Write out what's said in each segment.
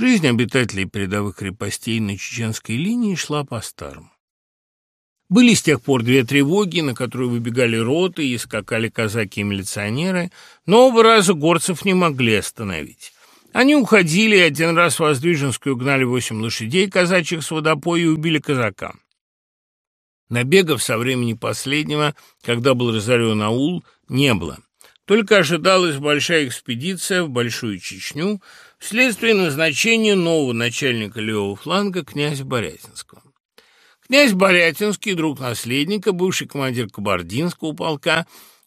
Жизнь обитателей передовых крепостей на чеченской линии шла по-старому. Были с тех пор две тревоги, на которые выбегали роты и скакали казаки и милиционеры, но оба раза горцев не могли остановить. Они уходили, и один раз в Воздвиженскую гнали восемь лошадей казачьих с водопоя и убили казака. Набегов со времени последнего, когда был разорен аул, не было. Только ожидалась большая экспедиция в Большую Чечню вследствие назначения нового начальника левого фланга князя Борятинского. Князь Борятинский, друг наследника, бывший командир Кабардинского полка,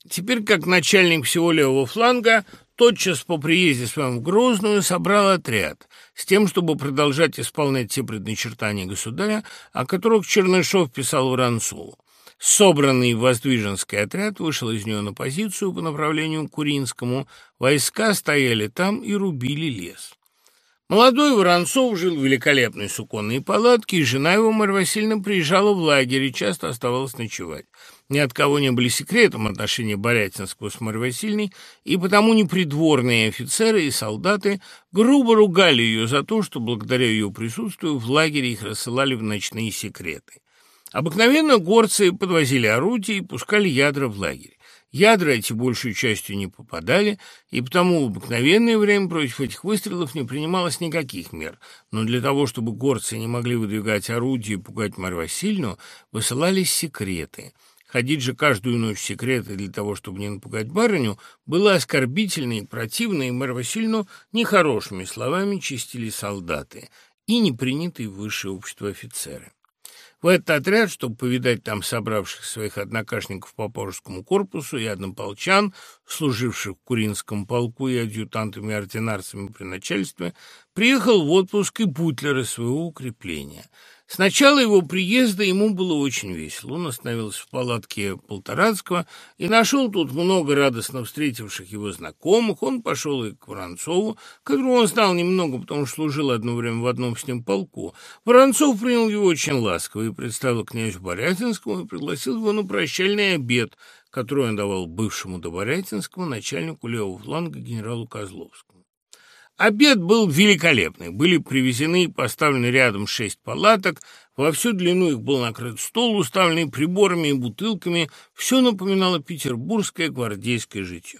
теперь как начальник всего левого фланга, тотчас по приезде своем в Грозную собрал отряд с тем, чтобы продолжать исполнять те предначертания государя, о которых Чернышов писал Воронцову. Собранный Воздвиженский отряд вышел из нее на позицию по направлению к Куринскому. Войска стояли там и рубили лес. Молодой Воронцов жил в великолепной суконной палатке, и жена его, Марья Васильевна, приезжала в лагерь и часто оставалась ночевать. Ни от кого не были секретом отношения Борятинского с Марьей Васильевной, и потому непридворные офицеры и солдаты грубо ругали ее за то, что благодаря ее присутствию в лагере их рассылали в ночные секреты. Обыкновенно горцы подвозили орудия и пускали ядра в лагерь. Ядра эти большей частью не попадали, и потому в обыкновенное время против этих выстрелов не принималось никаких мер. Но для того, чтобы горцы не могли выдвигать орудия и пугать Марью Васильевну, высылались секреты. Ходить же каждую ночь секреты для того, чтобы не напугать барыню, было оскорбительно и противно, и Марью Васильевну нехорошими словами чистили солдаты и непринятые в высшее общество офицеры. В этот отряд, чтобы повидать там собравших своих однокашников по Поржскому корпусу и однополчан, служивших в Куринском полку и адъютантами-ординарцами при начальстве, приехал в отпуск и Бутлер своего укрепления – с начала его приезда ему было очень весело. Он остановился в палатке Полторацкого и нашел тут много радостно встретивших его знакомых. Он пошел и к Воронцову, которого он знал немного, потому что служил одно время в одном с ним полку. Воронцов принял его очень ласково и представил князю Борятинскому и пригласил его на прощальный обед, который он давал бывшему до Борятинского начальнику левого фланга генералу Козловскому. Обед был великолепный. Были привезены и поставлены рядом шесть палаток. Во всю длину их был накрыт стол, уставленный приборами и бутылками. Все напоминало петербургское гвардейское житье.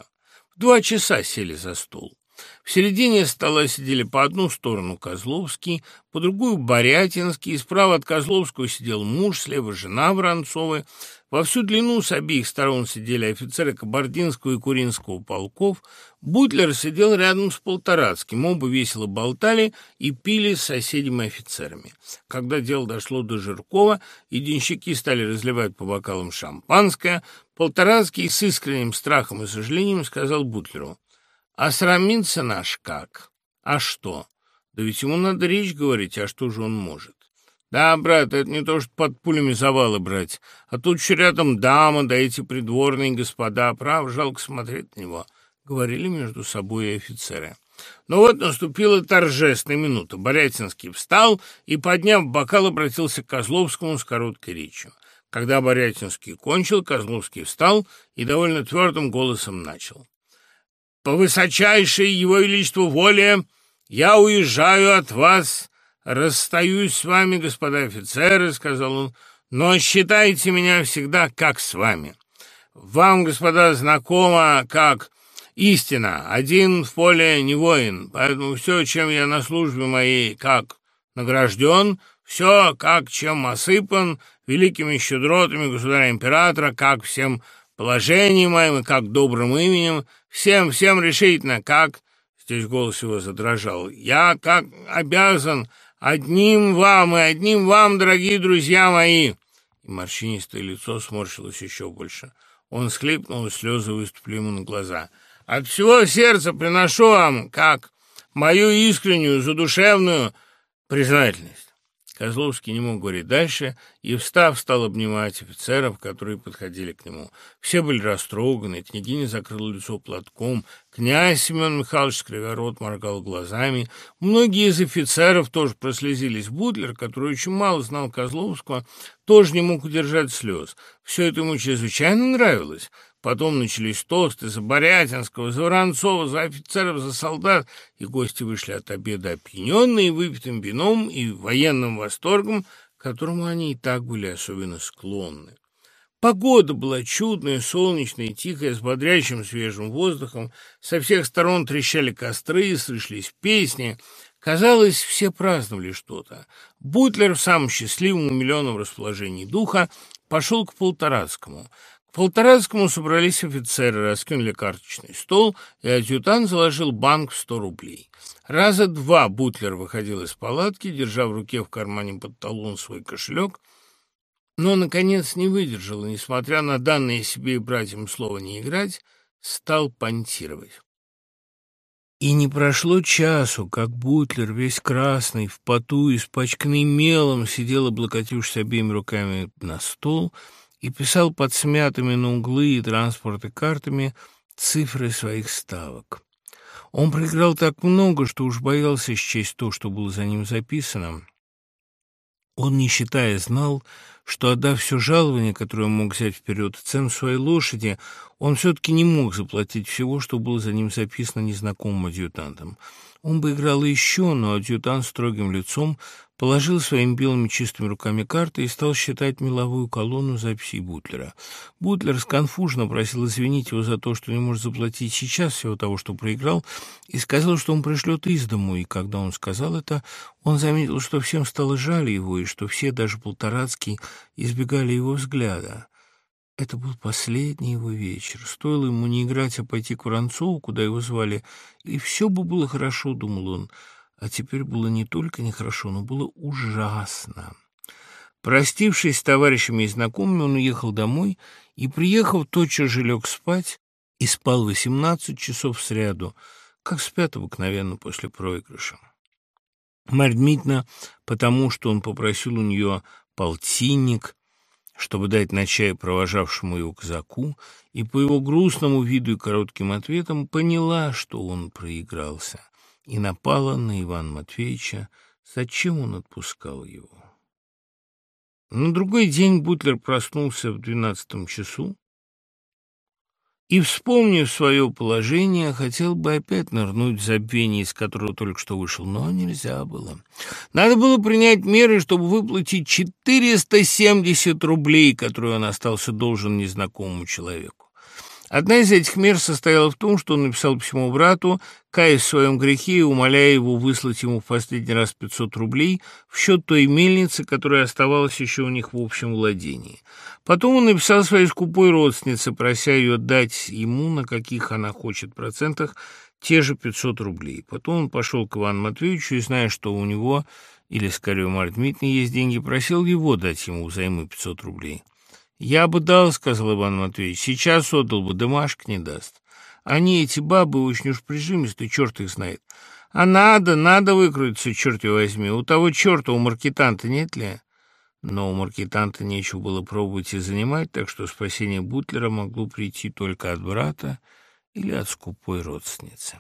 В два часа сели за стол. В середине стола сидели по одну сторону Козловский, по другую Борятинский, справа от Козловского сидел муж, слева жена Воронцовой. Во всю длину с обеих сторон сидели офицеры Кабардинского и Куринского полков. Бутлер сидел рядом с Полторацким, оба весело болтали и пили с соседями офицерами. Когда дело дошло до Жиркова, и денщики стали разливать по бокалам шампанское, Полторацкий с искренним страхом и сожалением сказал Бутлеру, «А срамится наш как? А что? Да ведь ему надо речь говорить, а что же он может?» Да, брат, это не то, что под пулями завалы брать. А тут еще рядом дама, да эти придворные господа. Прав, жалко смотреть на него, — говорили между собой офицеры. Но вот наступила торжественная минута. Борятинский встал и, подняв бокал, обратился к Козловскому с короткой речью. Когда Борятинский кончил, Козловский встал и довольно твердым голосом начал. «По высочайшей его величеству воле я уезжаю от вас «Расстаюсь с вами, господа офицеры», — сказал он, — «но считайте меня всегда как с вами. Вам, господа, знакомо как истина. Один в поле не воин, поэтому все, чем я на службе моей как награжден, все, как чем осыпан, великими щедротами государя-императора, как всем положением моим и как добрым именем, всем, всем решительно, как...» Здесь голос его задрожал. «Я как обязан Одним вам и одним вам, дорогие друзья мои!» И морщинистое лицо сморщилось еще больше. Он схлипнул, и слезы выступили ему на глаза. «От всего сердца приношу вам, как мою искреннюю, задушевную признательность. Козловский не мог говорить дальше и, встав, стал обнимать офицеров, которые подходили к нему. Все были растроганы, княгиня закрыла лицо платком, князь Семен Михайлович, скривя моргал глазами. Многие из офицеров тоже прослезились. Бутлер, который очень мало знал Козловского, тоже не мог удержать слез. Все это ему чрезвычайно нравилось. Потом начались тосты за Борятинского, за Воронцова, за офицеров, за солдат, и гости вышли от обеда опьяненные выпитым вином и военным восторгом, к которому они и так были особенно склонны. Погода была чудная, солнечная, тихая, с бодрящим свежим воздухом. Со всех сторон трещали костры, слышались песни. Казалось, все праздновали что-то. Бутлер в самом счастливом, умиленном расположении духа пошел к Полторацкому. К Полторацкому собрались офицеры, раскинули карточный стол, и адъютант заложил банк в сто рублей. Раза два Бутлер выходил из палатки, держа в руке в кармане под талон свой кошелек — но, наконец, не выдержал и, несмотря на данное себе и братьям слово «не играть», стал понтировать. И не прошло часу, как Бутлер, весь красный, в поту, испачканный мелом, сидел, облокотившись обеими руками на стол и писал под смятыми на углы и транспорты картами цифры своих ставок. Он проиграл так много, что уж боялся счесть то, что было за ним записано. Он, не считая, знал, что, отдав все жалование, которое он мог взять вперед, цену своей лошади, он все-таки не мог заплатить всего, что было за ним записано незнакомым адъютантом. Он бы играл еще, но адъютант строгим лицом положил своими белыми чистыми руками карты и стал считать меловую колонну записей Бутлера. Бутлер сконфужно просил извинить его за то, что не может заплатить сейчас всего того, что проиграл, и сказал, что он пришлет из дому, и когда он сказал это, он заметил, что всем стало жаль его, и что все, даже Полторацкий, избегали его взгляда. Это был последний его вечер. Стоило ему не играть, а пойти к Воронцову, куда его звали, и все бы было хорошо, думал он. А теперь было не только нехорошо, но было ужасно. Простившись с товарищами и знакомыми, он уехал домой и, приехав, тотчас же лег спать и спал восемнадцать часов сряду, как спят обыкновенно после проигрыша. Марья Дмитриевна, потому что он попросил у нее полтинник, чтобы дать на чай провожавшему его казаку, и по его грустному виду и коротким ответам поняла, что он проигрался, и напала на Ивана Матвеевича, зачем он отпускал его. На другой день Бутлер проснулся в двенадцатом часу, и, вспомнив свое положение, хотел бы опять нырнуть в забвение, из которого только что вышел, но нельзя было. Надо было принять меры, чтобы выплатить 470 рублей, которые он остался должен незнакомому человеку. Одна из этих мер состояла в том, что он написал письмо брату, каясь в своем грехе и умоляя его выслать ему в последний раз 500 рублей в счет той мельницы, которая оставалась еще у них в общем владении. Потом он написал своей скупой родственнице, прося ее дать ему, на каких она хочет процентах, те же 500 рублей. Потом он пошел к Ивану Матвеевичу и, зная, что у него, или, скорее, у Марьи есть деньги, просил его дать ему взаймы 500 рублей. «Я бы дал», — сказал Иван Матвеевич, — «сейчас отдал бы, да Машка не даст. Они, эти бабы, очень уж прижимистые, черт их знает. А надо, надо выкрутиться, черт его возьми. У того черта, у маркетанта нет ли?» Но у маркетанта нечего было пробовать и занимать, так что спасение Бутлера могло прийти только от брата или от скупой родственницы.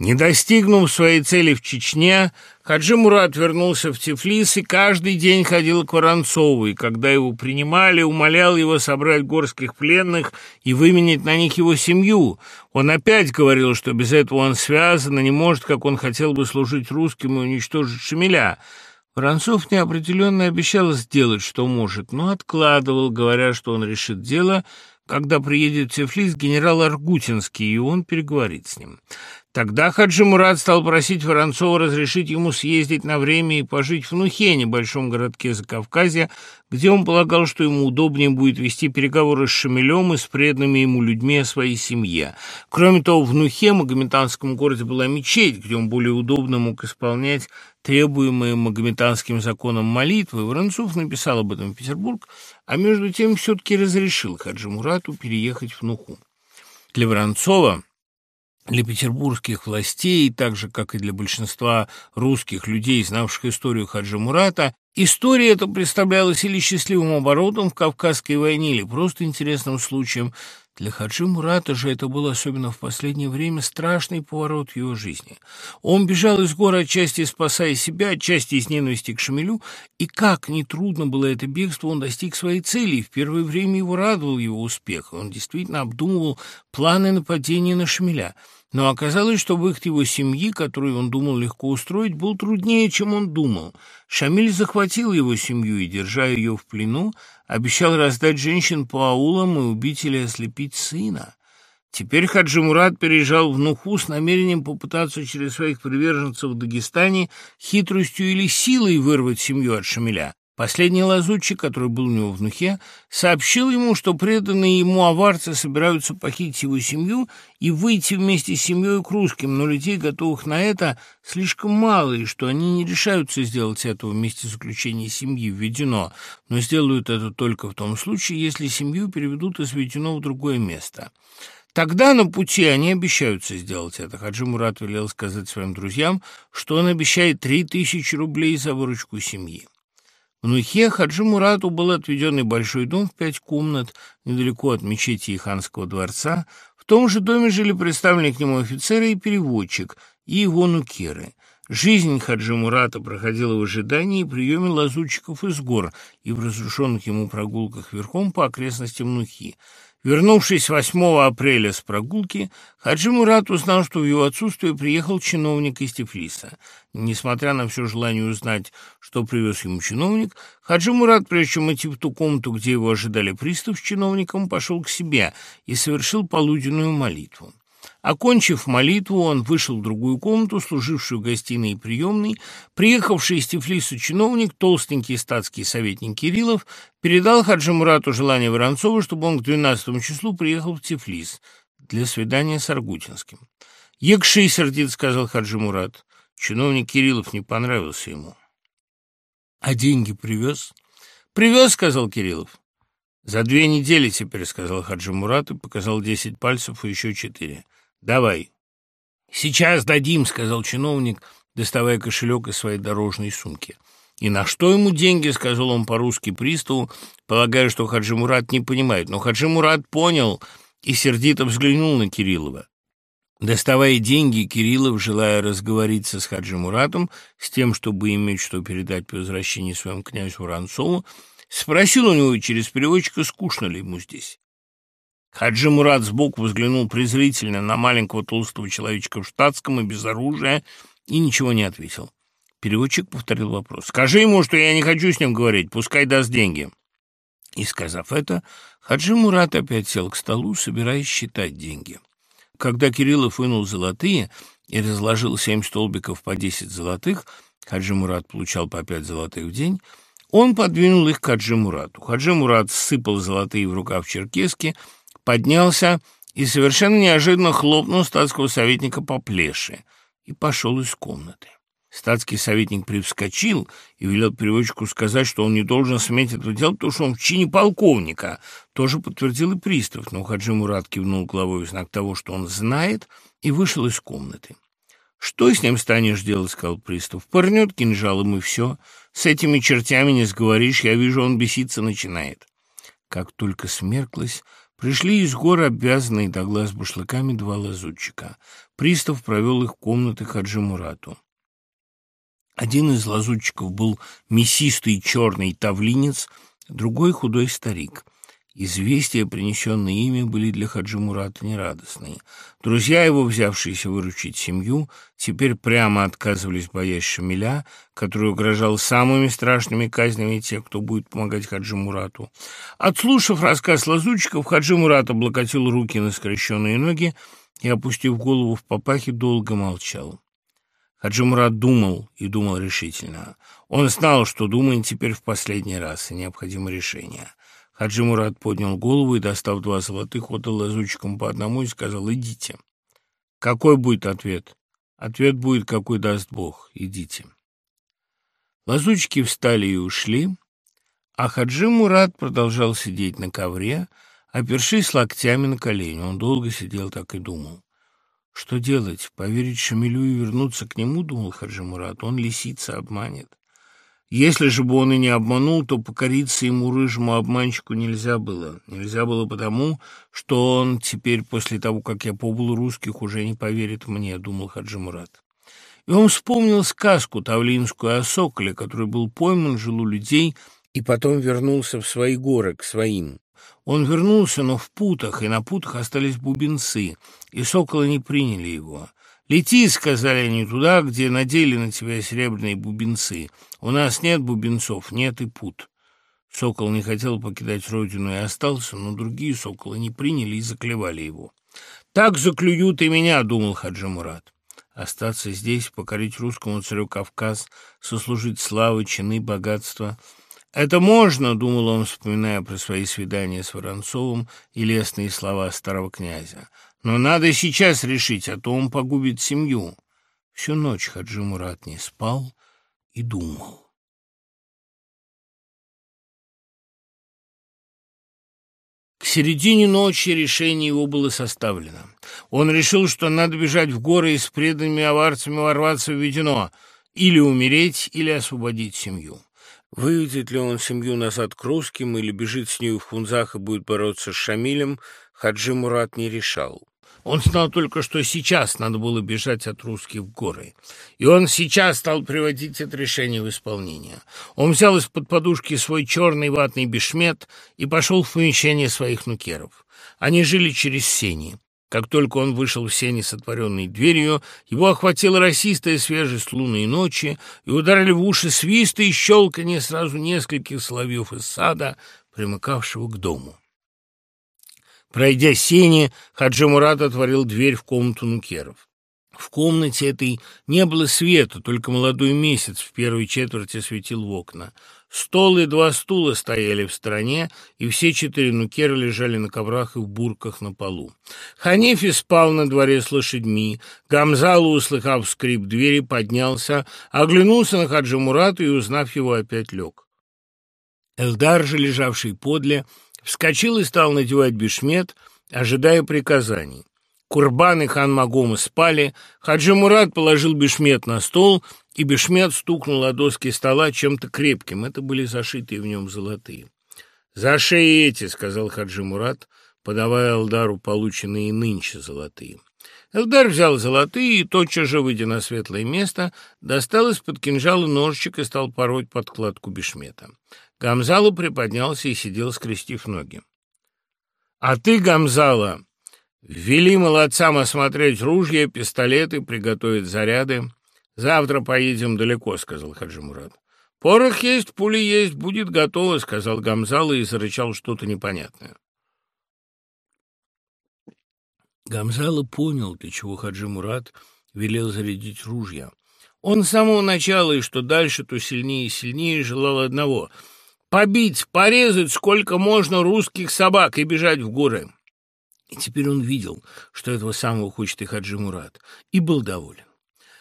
Не достигнув своей цели в Чечне, Хаджи Мурат вернулся в Тифлис и каждый день ходил к Воронцову, и когда его принимали, умолял его собрать горских пленных и выменять на них его семью. Он опять говорил, что без этого он связан и не может, как он хотел бы служить русским и уничтожить Шамиля. Воронцов неопределенно обещал сделать, что может, но откладывал, говоря, что он решит дело, когда приедет в Тифлис генерал Аргутинский, и он переговорит с ним. Тогда Хаджи Мурат стал просить Воронцова разрешить ему съездить на время и пожить в Нухе, небольшом городке Закавказья, где он полагал, что ему удобнее будет вести переговоры с Шамилем и с преданными ему людьми о своей семье. Кроме того, в Нухе, магометанском городе, была мечеть, где он более удобно мог исполнять требуемые магометанским законом молитвы. Воронцов написал об этом в Петербург, а между тем все-таки разрешил Хаджи Мурату переехать в Нуху. Для Воронцова для петербургских властей, так же, как и для большинства русских людей, знавших историю Хаджи Мурата, История эта представлялась или счастливым оборотом в Кавказской войне, или просто интересным случаем. Для Хаджи Мурата же это был, особенно в последнее время, страшный поворот в его жизни. Он бежал из гор отчасти спасая себя, отчасти из ненависти к Шамилю, и как нетрудно было это бегство, он достиг своей цели, и в первое время его радовал его успех. Он действительно обдумывал планы нападения на Шамиля – но оказалось, что выход его семьи, которую он думал легко устроить, был труднее, чем он думал. Шамиль захватил его семью и, держа ее в плену, обещал раздать женщин по аулам и убить или ослепить сына. Теперь Хаджи Мурат переезжал в Нуху с намерением попытаться через своих приверженцев в Дагестане хитростью или силой вырвать семью от Шамиля. Последний лазутчик, который был у него в Нухе, сообщил ему, что преданные ему аварцы собираются похитить его семью и выйти вместе с семьей к русским, но людей, готовых на это, слишком мало, и что они не решаются сделать этого вместе заключения семьи введено, но сделают это только в том случае, если семью переведут из введено в другое место. Тогда на пути они обещаются сделать это. Хаджи Мурат велел сказать своим друзьям, что он обещает три тысячи рублей за выручку семьи. В Нухе Хаджи Мурату был отведен небольшой дом в пять комнат, недалеко от мечети и ханского дворца. В том же доме жили представленный к нему офицеры и переводчик, и его нукеры. Жизнь Хаджи Мурата проходила в ожидании и приеме лазутчиков из гор и в разрушенных ему прогулках верхом по окрестностям Нухи. Вернувшись 8 апреля с прогулки, Хаджи Мурат узнал, что в его отсутствие приехал чиновник из Тифлиса. Несмотря на все желание узнать, что привез ему чиновник, Хаджи Мурат, прежде чем идти в ту комнату, где его ожидали пристав с чиновником, пошел к себе и совершил полуденную молитву. Окончив молитву, он вышел в другую комнату, служившую гостиной и приемной. Приехавший из Тифлиса чиновник, толстенький статский советник Кириллов, передал Хаджи Мурату желание Воронцова, чтобы он к 12 числу приехал в Тифлис для свидания с Аргутинским. «Екши!» — сердит, сказал Хаджи Мурат. Чиновник Кириллов не понравился ему. «А деньги привез?» «Привез», — сказал Кириллов. «За две недели теперь», — сказал Хаджи Мурат и показал десять пальцев и еще четыре. «Давай». «Сейчас дадим», — сказал чиновник, доставая кошелек из своей дорожной сумки. «И на что ему деньги?» — сказал он по-русски приставу, полагая, что Хаджи Мурат не понимает. Но Хаджи Мурат понял и сердито взглянул на Кириллова. Доставая деньги, Кириллов, желая разговориться с Хаджи Муратом, с тем, чтобы иметь что передать по возвращении своему князю Воронцову, спросил у него через переводчика, скучно ли ему здесь. Хаджи Мурат сбоку взглянул презрительно на маленького толстого человечка в штатском и без оружия и ничего не ответил. Переводчик повторил вопрос. «Скажи ему, что я не хочу с ним говорить, пускай даст деньги». И, сказав это, Хаджи Мурат опять сел к столу, собираясь считать деньги. Когда Кириллов вынул золотые и разложил семь столбиков по десять золотых, Хаджи Мурат получал по пять золотых в день, он подвинул их к Хаджи Мурату. Хаджи Мурат сыпал золотые в рукав черкески, поднялся и совершенно неожиданно хлопнул статского советника по плеше и пошел из комнаты. Статский советник привскочил и велел переводчику сказать, что он не должен сметь это делать, потому что он в чине полковника. Тоже подтвердил и пристав, но Хаджи Мурат кивнул головой в знак того, что он знает, и вышел из комнаты. «Что с ним станешь делать?» — сказал пристав. «Пырнет кинжалом, и все. С этими чертями не сговоришь, я вижу, он беситься начинает». Как только смерклось, пришли из гор обвязанные до глаз башлыками два лазутчика. Пристав провел их в комнаты Хаджи Мурату. Один из лазутчиков был мясистый черный тавлинец, другой — худой старик. Известия, принесенные ими, были для Хаджи Мурата нерадостные. Друзья его, взявшиеся выручить семью, теперь прямо отказывались, боясь Шамиля, который угрожал самыми страшными казнями тех, кто будет помогать Хаджи Мурату. Отслушав рассказ лазутчиков, Хаджи Мурат облокотил руки на скрещенные ноги и, опустив голову в папахе, долго молчал. Хаджи Мурат думал и думал решительно. Он знал, что думает теперь в последний раз, и необходимо решение. Хаджи Мурат поднял голову и, достав два золотых, отдал лазутчикам по одному и сказал «Идите». Какой будет ответ? Ответ будет, какой даст Бог. Идите. Лазутчики встали и ушли, а Хаджи Мурат продолжал сидеть на ковре, опершись локтями на колени. Он долго сидел так и думал. Что делать? Поверить Шамилю и вернуться к нему, думал Хаджи Мурат. Он лисица обманет. Если же бы он и не обманул, то покориться ему рыжему обманщику нельзя было. Нельзя было потому, что он теперь, после того, как я побыл русских, уже не поверит мне, думал Хаджи Мурат. И он вспомнил сказку тавлинскую о соколе, который был пойман, жил у людей и потом вернулся в свои горы, к своим. Он вернулся, но в путах, и на путах остались бубенцы, и соколы не приняли его. «Лети», — сказали они, — «туда, где надели на тебя серебряные бубенцы. У нас нет бубенцов, нет и пут». Сокол не хотел покидать родину и остался, но другие соколы не приняли и заклевали его. «Так заклюют и меня», — думал Хаджи Мурат. Остаться здесь, покорить русскому царю Кавказ, сослужить славы, чины, богатства — «Это можно», — думал он, вспоминая про свои свидания с Воронцовым и лестные слова старого князя. «Но надо сейчас решить, а то он погубит семью». Всю ночь Хаджи Мурат не спал и думал. К середине ночи решение его было составлено. Он решил, что надо бежать в горы и с преданными аварцами ворваться в Ведено, или умереть, или освободить семью. Выведет ли он семью назад к русским или бежит с ней в Хунзах и будет бороться с Шамилем, Хаджи Мурат не решал. Он знал только, что сейчас надо было бежать от русских в горы. И он сейчас стал приводить это решение в исполнение. Он взял из-под подушки свой черный ватный бешмет и пошел в помещение своих нукеров. Они жили через сени. Как только он вышел в сени с отворенной дверью, его охватила расистая свежесть лунной ночи, и ударили в уши свисты и щелканье сразу нескольких соловьев из сада, примыкавшего к дому. Пройдя сени, Хаджи Мурат отворил дверь в комнату нукеров. В комнате этой не было света, только молодой месяц в первой четверти светил в окна. Стол и два стула стояли в стороне, и все четыре нукера лежали на коврах и в бурках на полу. Ханифи спал на дворе с лошадьми. Гамзалу, услыхав скрип двери, поднялся, оглянулся на Хаджи Мурата и, узнав его, опять лег. Элдар же, лежавший подле, вскочил и стал надевать бешмет, ожидая приказаний. Курбан и хан Магома спали, Хаджи Мурат положил бешмет на стол — и Бешмет стукнул о доски стола чем-то крепким. Это были зашитые в нем золотые. «За шеи эти», — сказал Хаджи Мурат, подавая Элдару полученные нынче золотые. Элдар взял золотые и, тотчас же, выйдя на светлое место, достал из-под кинжала ножичек и стал пороть подкладку бешмета. Гамзала приподнялся и сидел, скрестив ноги. «А ты, Гамзала, вели молодцам осмотреть ружья, пистолеты, приготовить заряды». «Завтра поедем далеко», — сказал Хаджи Мурат. «Порох есть, пули есть, будет готово», — сказал Гамзала и зарычал что-то непонятное. Гамзала понял, для чего Хаджи Мурат велел зарядить ружья. Он с самого начала, и что дальше, то сильнее и сильнее желал одного — побить, порезать сколько можно русских собак и бежать в горы. И теперь он видел, что этого самого хочет и Хаджи Мурат, и был доволен.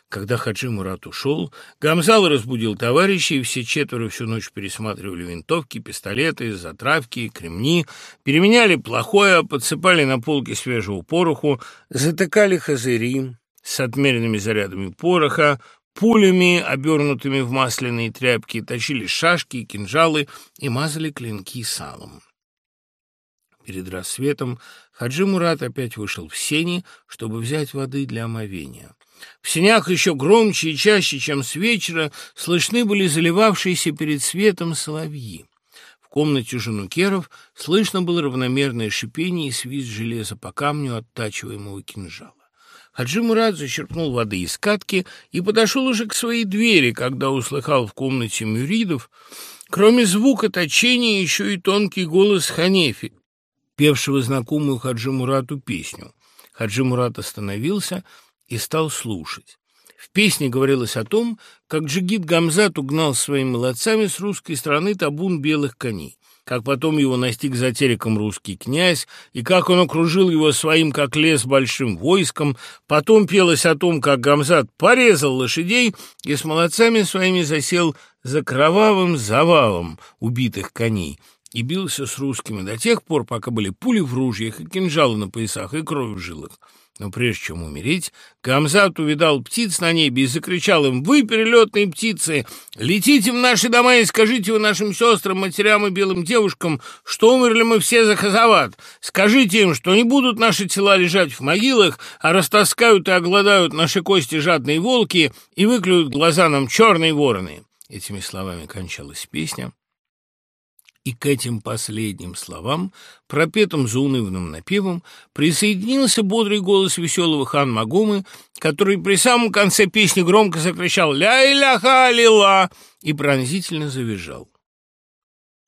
Когда Хаджи Мурат ушел, Гамзал разбудил товарищей, и все четверо всю ночь пересматривали винтовки, пистолеты, затравки, кремни, переменяли плохое, подсыпали на полки свежего пороху, затыкали хазыри с отмеренными зарядами пороха, пулями, обернутыми в масляные тряпки, точили шашки и кинжалы и мазали клинки салом. Перед рассветом Хаджи Мурат опять вышел в сени, чтобы взять воды для омовения. В сенях еще громче и чаще, чем с вечера, слышны были заливавшиеся перед светом соловьи. В комнате Жанукеров слышно было равномерное шипение и свист железа по камню оттачиваемого кинжала. Хаджи Мурат зачерпнул воды из катки и подошел уже к своей двери, когда услыхал в комнате мюридов, кроме звука точения, еще и тонкий голос Ханефи, певшего знакомую Хаджи Мурату песню. Хаджи Мурат остановился — и стал слушать. В песне говорилось о том, как Джигит Гамзат угнал своими молодцами с русской стороны табун белых коней, как потом его настиг за тереком русский князь, и как он окружил его своим, как лес, большим войском. Потом пелось о том, как Гамзат порезал лошадей и с молодцами своими засел за кровавым завалом убитых коней. и бился с русскими до тех пор, пока были пули в ружьях и кинжалы на поясах и кровь в жилах. Но прежде чем умереть, Гамзат увидал птиц на небе и закричал им «Вы, перелетные птицы, летите в наши дома и скажите вы нашим сестрам, матерям и белым девушкам, что умерли мы все за Хазават. Скажите им, что не будут наши тела лежать в могилах, а растаскают и огладают наши кости жадные волки и выклюют глаза нам черные вороны». Этими словами кончалась песня. И к этим последним словам, пропетым заунывным напевом, присоединился бодрый голос веселого хан Магумы, который при самом конце песни громко закричал «Ля-иляха лила!» и пронзительно завизжал.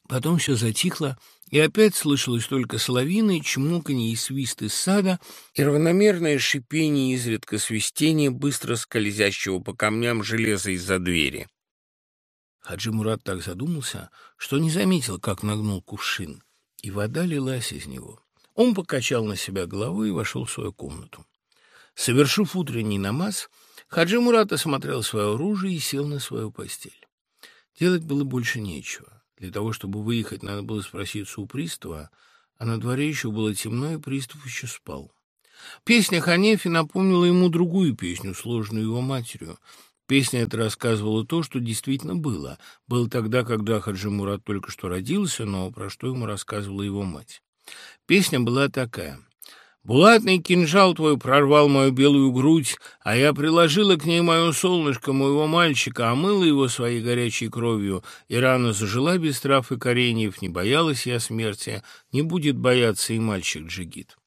Потом все затихло, и опять слышалось только соловиное чмоканье и свист из сада, и равномерное шипение изредка свистение быстро скользящего по камням железа из-за двери. Хаджи Мурат так задумался, что не заметил, как нагнул кувшин, и вода лилась из него. Он покачал на себя головой и вошел в свою комнату. Совершив утренний намаз, Хаджи Мурат осмотрел свое оружие и сел на свою постель. Делать было больше нечего. Для того, чтобы выехать, надо было спроситься у пристава, а на дворе еще было темно, и пристав еще спал. Песня Ханефи напомнила ему другую песню, сложенную его матерью. Песня эта рассказывала то, что действительно было. Было тогда, когда Хаджи Мурат только что родился, но про что ему рассказывала его мать. Песня была такая. «Булатный кинжал твой прорвал мою белую грудь, а я приложила к ней мое солнышко, моего мальчика, омыла его своей горячей кровью, и рана зажила без трав и кореньев, не боялась я смерти, не будет бояться и мальчик Джигит».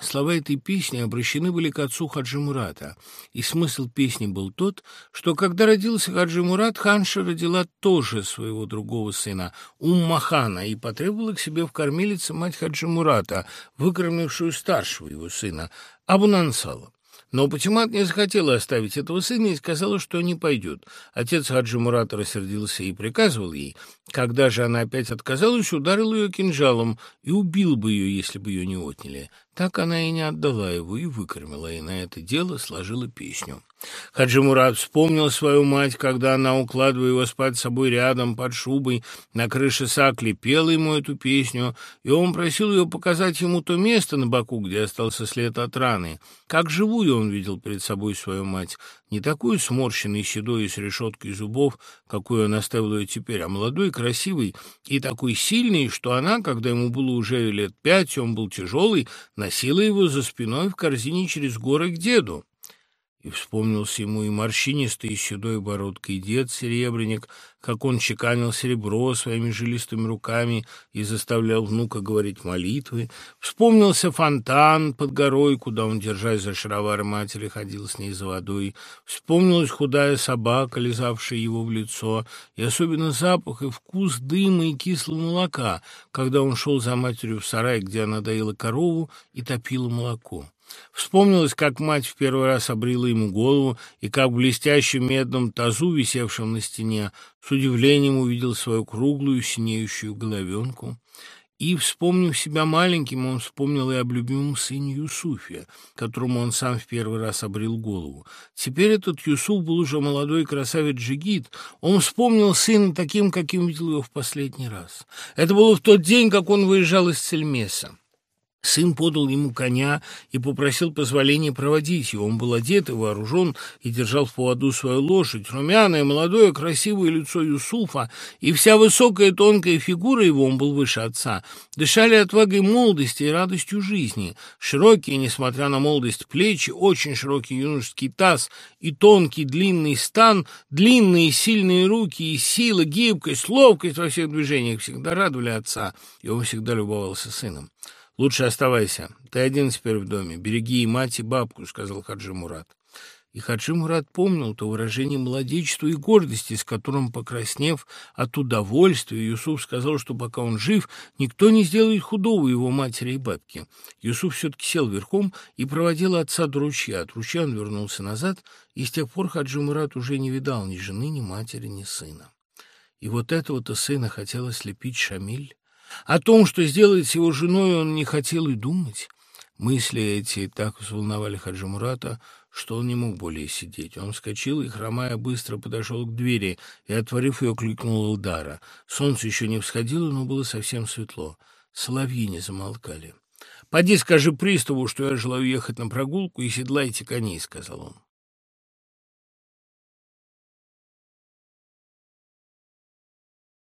Слова этой песни обращены были к отцу Хаджи Мурата, и смысл песни был тот, что когда родился Хаджи Мурат, ханша родила тоже своего другого сына, Уммахана, и потребовала к себе в кормилице мать Хаджи Мурата, выкормившую старшего его сына, Абунансала. Но Патимат не захотела оставить этого сына и сказала, что не пойдет. Отец Хаджи Мурата рассердился и приказывал ей. Когда же она опять отказалась, ударил ее кинжалом и убил бы ее, если бы ее не отняли. Так она и не отдала его, и выкормила, и на это дело сложила песню. Хаджи Мурат вспомнил свою мать, когда она, укладывая его спать с собой рядом, под шубой, на крыше сакли, пела ему эту песню, и он просил ее показать ему то место на боку, где остался след от раны. Как живую он видел перед собой свою мать, не такую сморщенной, седой и с решеткой зубов, какую он оставил ее теперь, а молодой, красивый и такой сильный, что она, когда ему было уже лет пять, он был тяжелый, носила его за спиной в корзине через горы к деду. И вспомнился ему и морщинистый, и седой бородкой дед-серебряник, как он чеканил серебро своими жилистыми руками и заставлял внука говорить молитвы. Вспомнился фонтан под горой, куда он, держась за шаровары матери, ходил с ней за водой. Вспомнилась худая собака, лизавшая его в лицо, и особенно запах и вкус дыма и кислого молока, когда он шел за матерью в сарай, где она доила корову и топила молоко. Вспомнилось, как мать в первый раз обрила ему голову, и как в блестящем медном тазу, висевшем на стене, с удивлением увидел свою круглую синеющую головенку. И, вспомнив себя маленьким, он вспомнил и об любимом сыне Юсуфе, которому он сам в первый раз обрел голову. Теперь этот Юсуф был уже молодой красавец Джигит. Он вспомнил сына таким, каким видел его в последний раз. Это было в тот день, как он выезжал из Цельмеса. Сын подал ему коня и попросил позволения проводить его. Он был одет и вооружен и держал в поводу свою лошадь. Румяное, молодое, красивое лицо Юсуфа и вся высокая тонкая фигура его, он был выше отца, дышали отвагой молодости и радостью жизни. Широкие, несмотря на молодость, плечи, очень широкий юношеский таз и тонкий длинный стан, длинные сильные руки и сила, гибкость, ловкость во всех движениях всегда радовали отца, и он всегда любовался сыном. «Лучше оставайся. Ты один теперь в доме. Береги и мать, и бабку», — сказал Хаджи Мурат. И Хаджи Мурат помнил то выражение молодечества и гордости, с которым, покраснев от удовольствия, Юсуф сказал, что пока он жив, никто не сделает худого его матери и бабки. Юсуф все-таки сел верхом и проводил отца до ручья. От ручья он вернулся назад, и с тех пор Хаджи Мурат уже не видал ни жены, ни матери, ни сына. И вот этого-то сына хотела слепить Шамиль. О том, что сделает с его женой, он не хотел и думать. Мысли эти так взволновали Хаджи Мурата, что он не мог более сидеть. Он вскочил и, хромая, быстро подошел к двери и, отворив ее, кликнул Илдара. Солнце еще не всходило, но было совсем светло. Соловьи не замолкали. «Поди скажи приставу, что я желаю ехать на прогулку, и седлайте коней», — сказал он.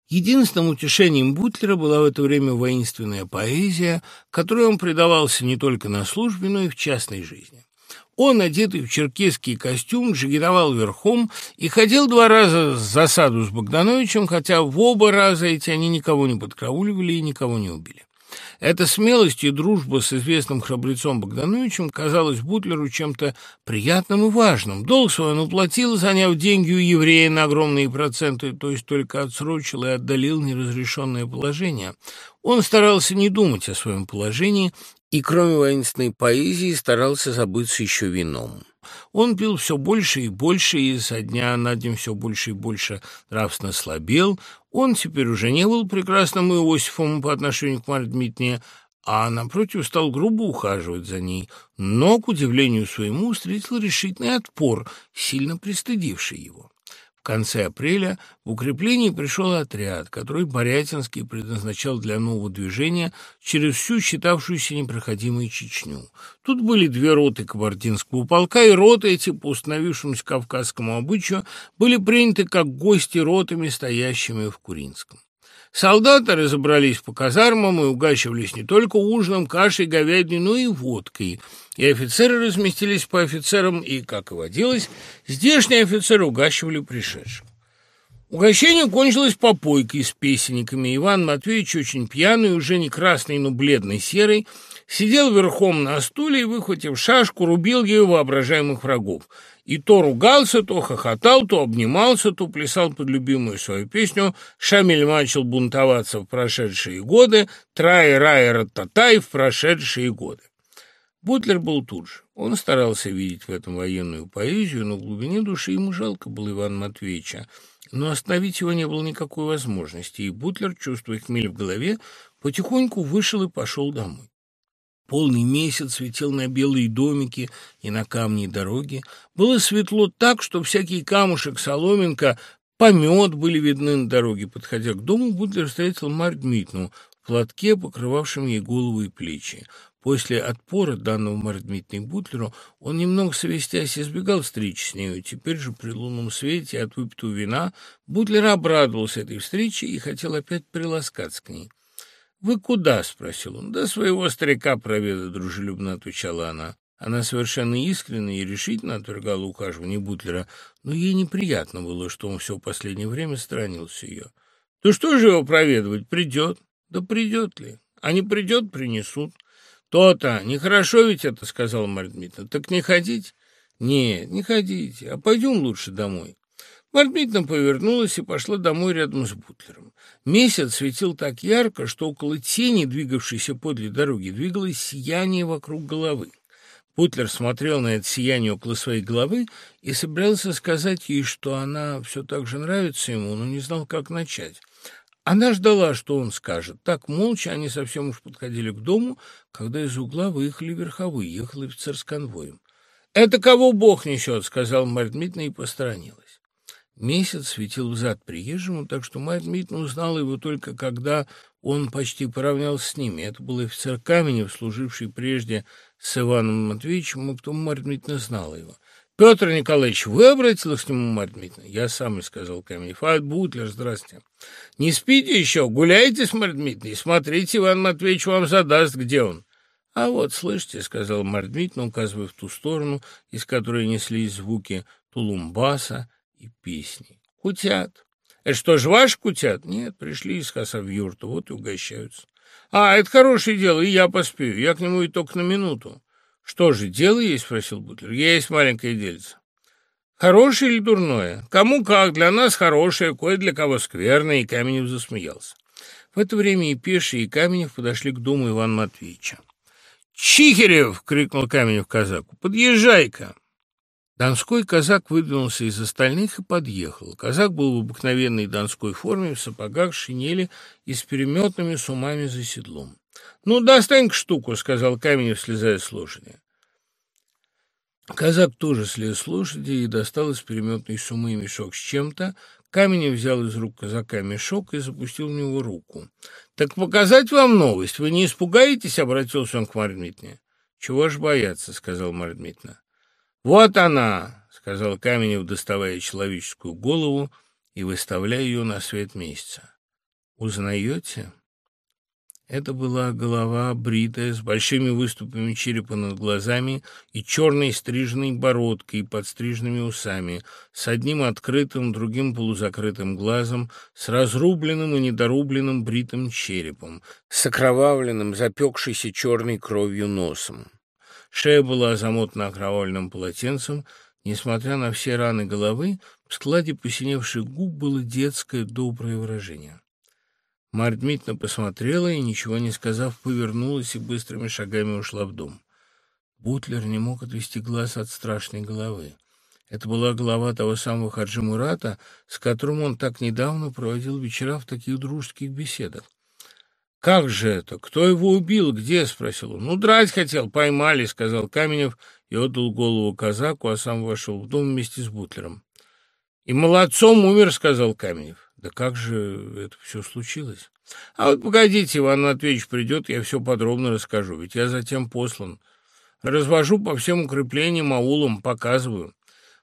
Единственным утешением Бутлера была в это время воинственная поэзия, которой он предавался не только на службе, но и в частной жизни. Он, одетый в черкесский костюм, джигировал верхом и ходил два раза в засаду с Богдановичем, хотя в оба раза эти они никого не подкрауливали и никого не убили. Эта смелость и дружба с известным храбрецом Богдановичем казалась Бутлеру чем-то приятным и важным. Долг свой он уплатил, заняв деньги у еврея на огромные проценты, то есть только отсрочил и отдалил неразрешенное положение. Он старался не думать о своем положении и, кроме воинственной поэзии, старался забыться еще вином. Он пил все больше и больше, и со дня на день все больше и больше нравственно слабел. Он теперь уже не был прекрасным Иосифом по отношению к Марье Дмитриевне, а, напротив, стал грубо ухаживать за ней, но, к удивлению своему, встретил решительный отпор, сильно пристыдивший его конце апреля в укреплении пришел отряд, который Борятинский предназначал для нового движения через всю считавшуюся непроходимой Чечню. Тут были две роты кабардинского полка, и роты эти, по установившемуся кавказскому обычаю, были приняты как гости ротами, стоящими в Куринском. Солдаты разобрались по казармам и угащивались не только ужином, кашей, говядиной, но и водкой. И офицеры разместились по офицерам, и, как и водилось, здешние офицеры угащивали пришедших. Угощение кончилось попойкой с песенниками. Иван Матвеевич, очень пьяный, уже не красный, но бледный серый, сидел верхом на стуле и, выхватив шашку, рубил ею воображаемых врагов. И то ругался, то хохотал, то обнимался, то плясал под любимую свою песню. Шамиль начал бунтоваться в прошедшие годы, трай-рай-рататай в прошедшие годы. Бутлер был тут же. Он старался видеть в этом военную поэзию, но в глубине души ему жалко было Ивана Матвеевича. Но остановить его не было никакой возможности, и Бутлер, чувствуя хмель в голове, потихоньку вышел и пошел домой. Полный месяц светил на белые домики и на камни дороги. Было светло так, что всякий камушек, соломинка, помет были видны на дороге. Подходя к дому, Бутлер встретил Марь Дмитриевну в платке, покрывавшем ей голову и плечи. После отпора, данного Марь Дмитриевной Бутлеру, он, немного совестясь, избегал встречи с нею. Теперь же при лунном свете от выпитого вина Бутлер обрадовался этой встрече и хотел опять приласкаться к ней. «Вы куда?» — спросил он. «Да своего старика проведа», — дружелюбно отвечала она. Она совершенно искренне и решительно отвергала ухаживание Бутлера, но ей неприятно было, что он все последнее время сторонился ее. «Да что же его проведывать? Придет». «Да придет ли? А не придет, принесут». «То-то! Нехорошо ведь это», — сказала Марья Дмитриевна. «Так не ходить?» «Нет, не ходите, а пойдем лучше домой». Марья повернулась и пошла домой рядом с Бутлером. Месяц светил так ярко, что около тени, двигавшейся подле дороги, двигалось сияние вокруг головы. Бутлер смотрел на это сияние около своей головы и собирался сказать ей, что она все так же нравится ему, но не знал, как начать. Она ждала, что он скажет. Так молча они совсем уж подходили к дому, когда из угла выехали верховые, ехал офицер с конвоем. «Это кого Бог несет?» — сказал Марья Дмитриевна и посторонилась. Месяц светил взад приезжему, так что Марья Дмитриевна узнала его только когда он почти поравнялся с ними. Это был офицер Каменев, служивший прежде с Иваном Матвеевичем, и потом Марья Дмитриевна знала его. «Петр Николаевич, вы обратились к нему, Марья Дмитриевна?» «Я сам», — сказал Каменев. «А, Бутлер, здрасте». «Не спите еще? Гуляйте с Марьей Дмитриевной? Смотрите, Иван Матвеевич вам задаст, где он». «А вот, слышите», — сказал Марья Дмитриевна, указывая в ту сторону, из которой неслись звуки тулумбаса, и песни. Кутят. Это что ж, ваш кутят? Нет, пришли из хаса юрту, вот и угощаются. А, это хорошее дело, и я поспею. Я к нему и только на минуту. Что же, дело есть? Спросил Бутлер. Есть маленькое дельце. Хорошее или дурное? Кому как, для нас хорошее, кое для кого скверное, и Каменев засмеялся. В это время и Пеший, и Каменев подошли к дому Ивана Матвеевича. «Чихерев!» — крикнул Каменев казаку. «Подъезжай-ка!» Донской казак выдвинулся из остальных и подъехал. Казак был в обыкновенной донской форме, в сапогах, шинели и с переметными сумами за седлом. «Ну, достань-ка штуку», — сказал Каменев, слезая с лошади. Казак тоже слез с лошади и достал из переметной сумы мешок с чем-то. Каменев взял из рук казака мешок и запустил в него руку. «Так показать вам новость. Вы не испугаетесь?» — обратился он к Марье Дмитриевне. «Чего ж бояться?» — сказал Марья Дмитриевна. «Вот она!» — сказал Каменев, доставая человеческую голову и выставляя ее на свет месяца. «Узнаете?» Это была голова бритая, с большими выступами черепа над глазами и черной стриженной бородкой подстриженными усами, с одним открытым, другим полузакрытым глазом, с разрубленным и недорубленным бритым черепом, с окровавленным, запекшейся черной кровью носом. Шея была замотана окровавленным полотенцем, Несмотря на все раны головы, в складе посиневших губ было детское доброе выражение. Марья Дмитриевна посмотрела и, ничего не сказав, повернулась и быстрыми шагами ушла в дом. Бутлер не мог отвести глаз от страшной головы. Это была голова того самого Хаджи Мурата, с которым он так недавно проводил вечера в таких дружеских беседах. «Как же это? Кто его убил? Где?» — спросил он. «Ну, драть хотел, поймали», — сказал Каменев и отдал голову казаку, а сам вошел в дом вместе с Бутлером. «И молодцом умер», — сказал Каменев. Да как же это все случилось? А вот погодите, Иван Матвеевич придет, я все подробно расскажу, ведь я затем послан. Развожу по всем укреплениям, аулам, показываю.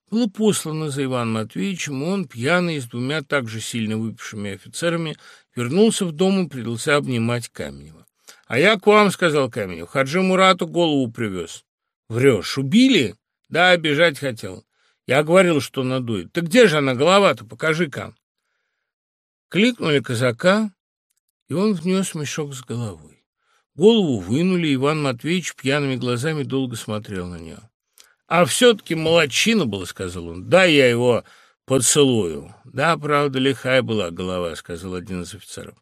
Было послано за Иваном Матвеевичем, он, пьяный, с двумя также сильно выпившими офицерами, вернулся в дом и принялся обнимать Каменева. — А я к вам, — сказал Каменев, — Хаджи Мурату голову привез. — Врешь, убили? — Да, бежать хотел. Я говорил, что надует. — Так где же она, голова-то, покажи-ка. Кликнули казака, и он внес мешок с головой. Голову вынули, Иван Матвеевич пьяными глазами долго смотрел на нее. «А все-таки молодчина была», — сказал он. «Да, я его поцелую». «Да, правда, лихая была голова», — сказал один из офицеров.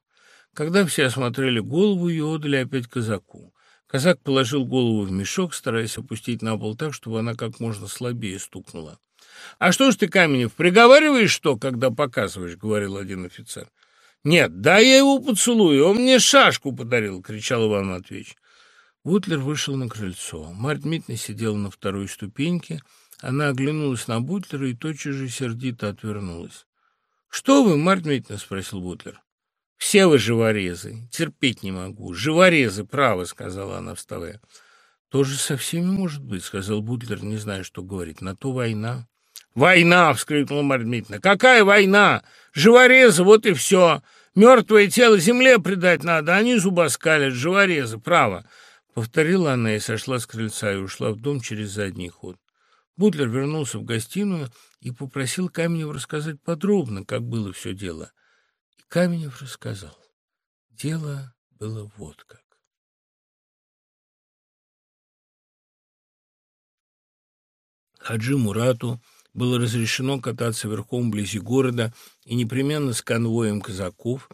Когда все осмотрели голову, ее отдали опять казаку. Казак положил голову в мешок, стараясь опустить на пол так, чтобы она как можно слабее стукнула. «А что ж ты, Каменев, приговариваешь что, когда показываешь?» — говорил один офицер. «Нет, да я его поцелую, он мне шашку подарил!» — кричал Иван Матвеевич. Бутлер вышел на крыльцо. Марья Дмитриевна сидела на второй ступеньке. Она оглянулась на Бутлера и тотчас же сердито отвернулась. «Что вы, Марья Дмитриевна?» — спросил Бутлер. «Все вы живорезы. Терпеть не могу. Живорезы, право», — сказала она, вставая. «Тоже со всеми может быть», — сказал Бутлер, не зная, что говорить. «На то война». «Война!» — вскрикнула Марья Дмитриевна. «Какая война? Живорезы, вот и все. Мертвое тело земле предать надо, они зубоскалят, живорезы, право!» Повторила она и сошла с крыльца и ушла в дом через задний ход. Бутлер вернулся в гостиную и попросил Каменева рассказать подробно, как было все дело. И Каменев рассказал. Дело было вот как. Хаджи Мурату было разрешено кататься верхом вблизи города и непременно с конвоем казаков.